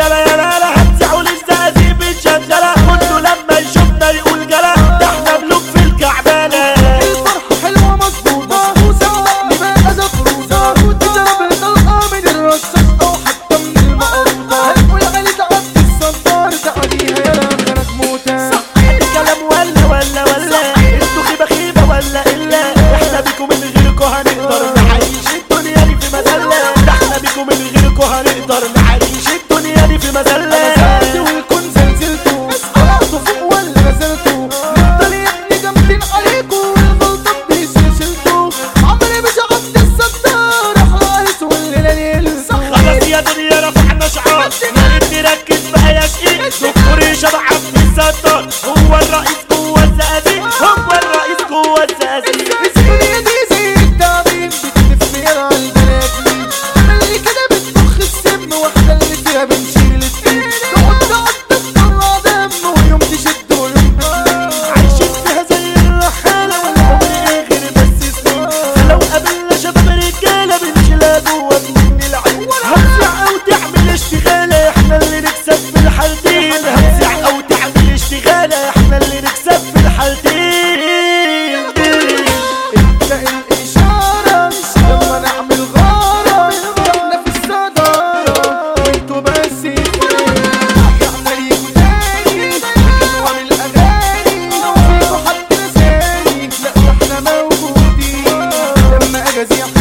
ela, ela والرئيس قوة أبي Cause you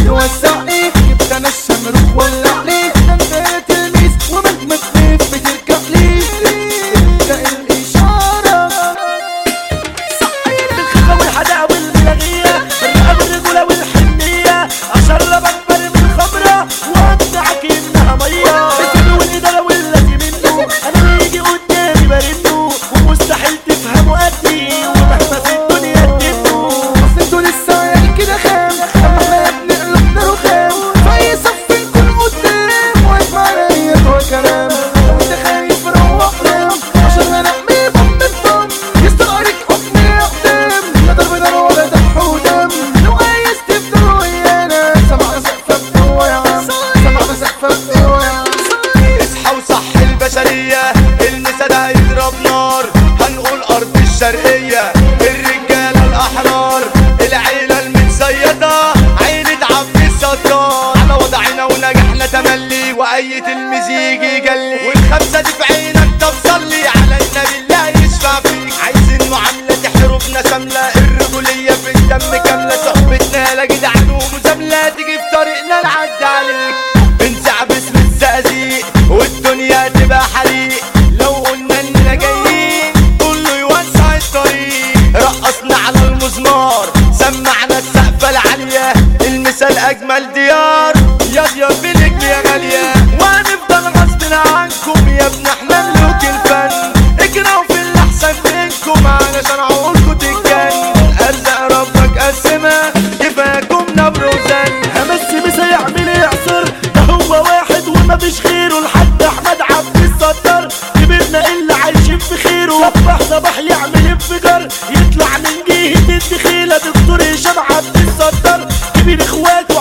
وأية المزيج قال لي والخمسة دي في عينك طب صلي على النبي الله يشفع فيك. عايزين معاملة تحترمنا شاملة الرجولية في الدم كاملة صحبتنا لا جدعان ومزامله تيجي في طريقنا نعدي عليك. بنسعبس باسم الزقازيق والدنيا تبقى حريق. لو قلنا إننا جايين كله يوسع الطريق. رقصنا على المزمار سمعنا السقفة العالية المثال أجمل ديار. يا ديار بلك يا غالية. ابن إحنا ملوك الفن. اجروا في الأحسن منكم علشان عقولكم تتجن. أرزق ربك قسمها كفاكم نبر وزن. همس مسا يعمل يعصر. ده هو واحد ومفيش غيره. لحد أحمد عبد الستار. كبرنا اللي عايشين في خيره صبح صباح يعمل انفجار. يطلع من جهة الدخيلة دكتور هشام عبد الستار. كبير اخواته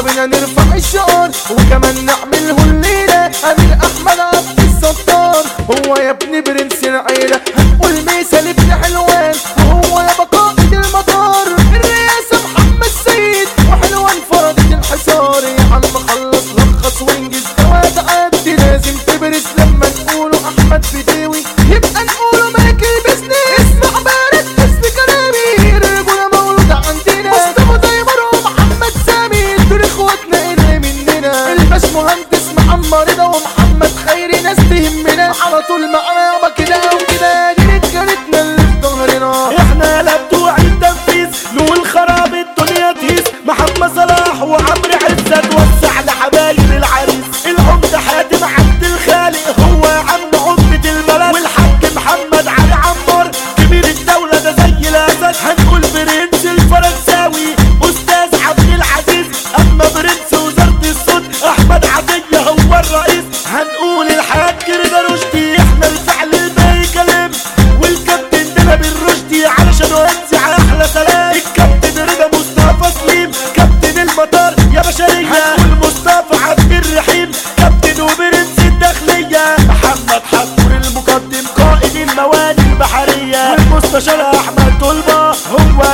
يلا بينا نرفع الشعار وكمان نعمله الليلة. أمير أحمد عبد الستار. هو يا ابني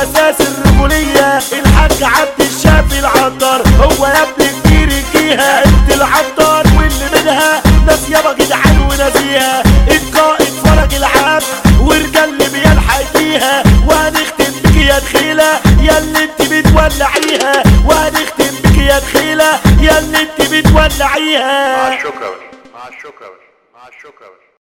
أساس الرجوليه الحاج عبد الشافي العطار هو يا ابن كبير الجيهة انت العطار واللي منها ناس يابا جدعان ونازيها القائد فرج العام والرجال اللي بيلحق فيها. وهنختم بك يا دخيلة يا اللي انت بتولعيها. وهنختم بك يا دخيلة يا اللي انت بتولعيها. مع الشكر مع الشكر مع الشكر.